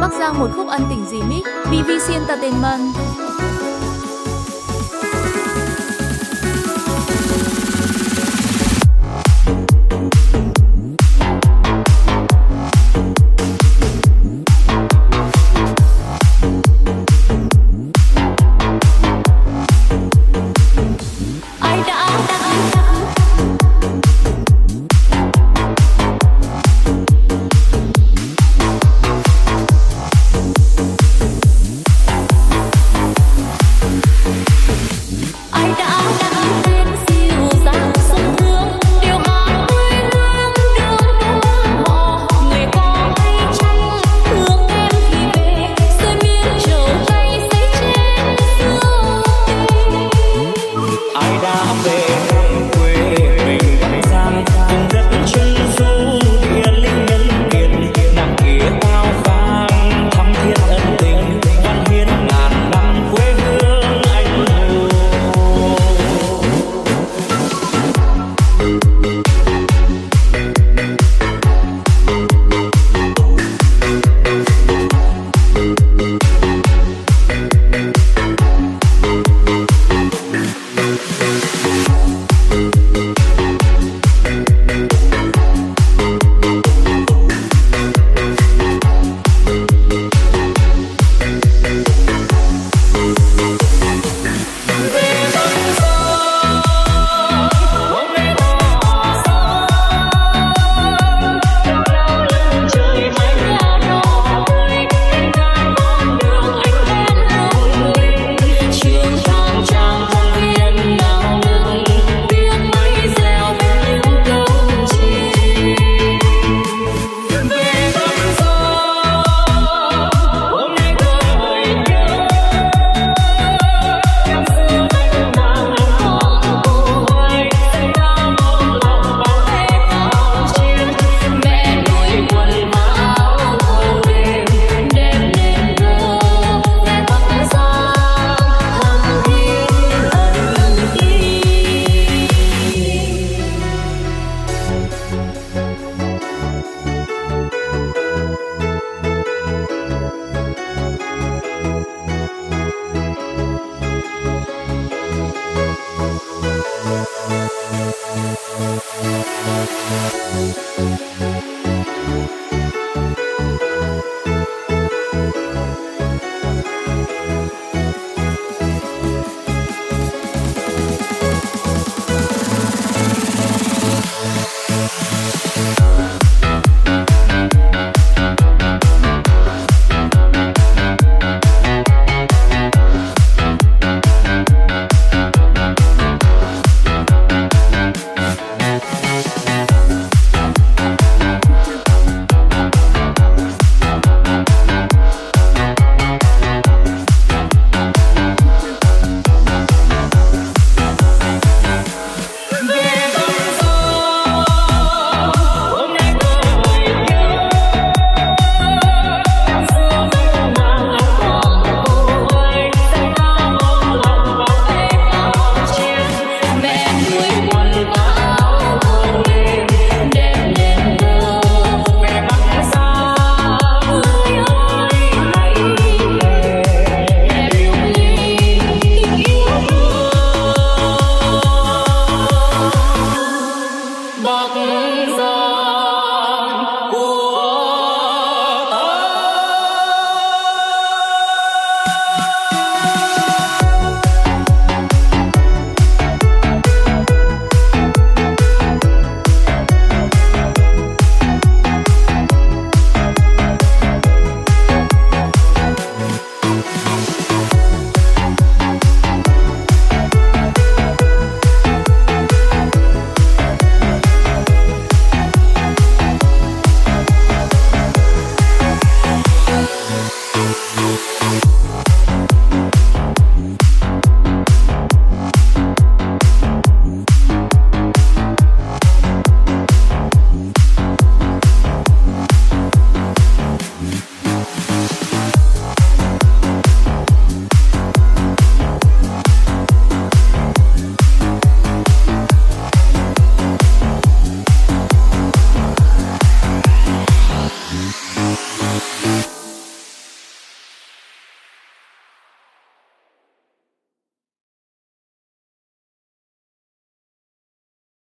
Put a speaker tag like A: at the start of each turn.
A: Bắc Giang một khúc ân tình gì mít, BBC Entertainment.